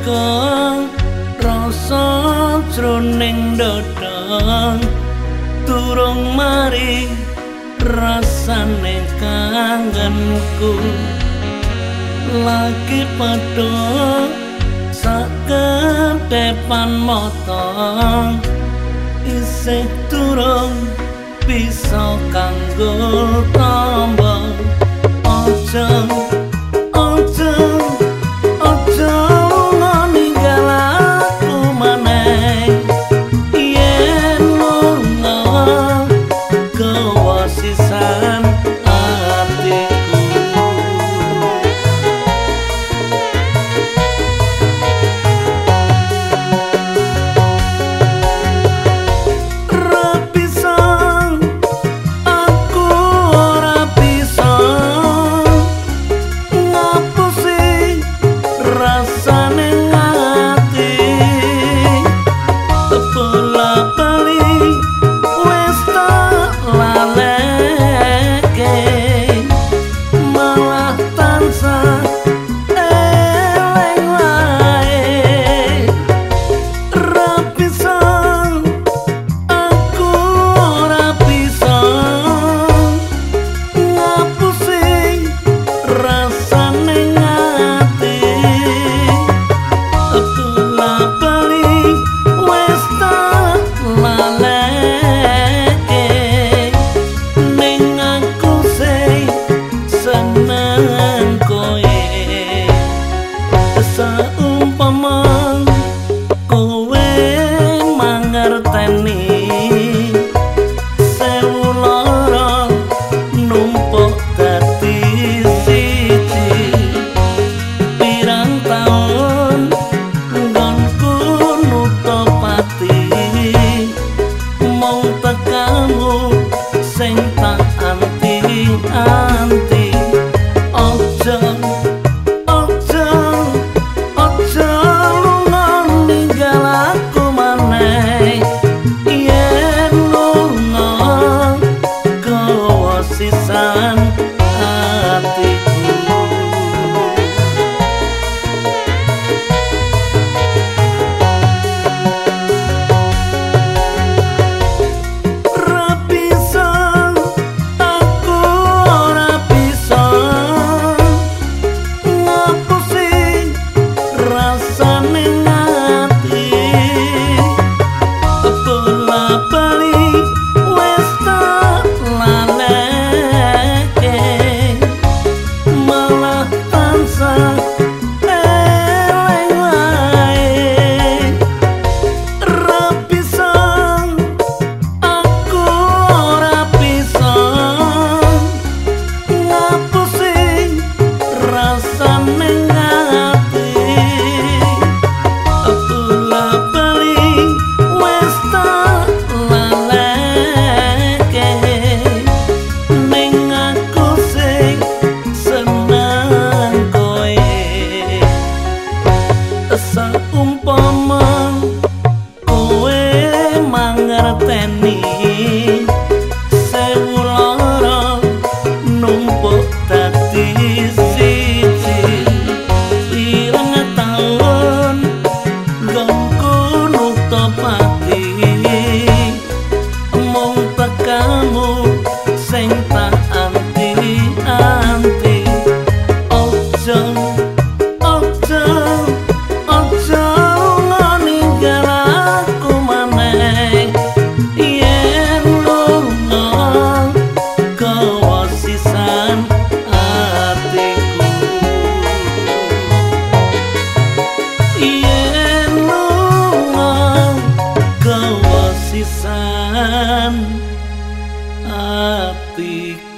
teka rasa jroning dodong turung mari rasane kangenku. Lagi padha saketepan motong isih turung bisa kanggo tambah തന്നെ the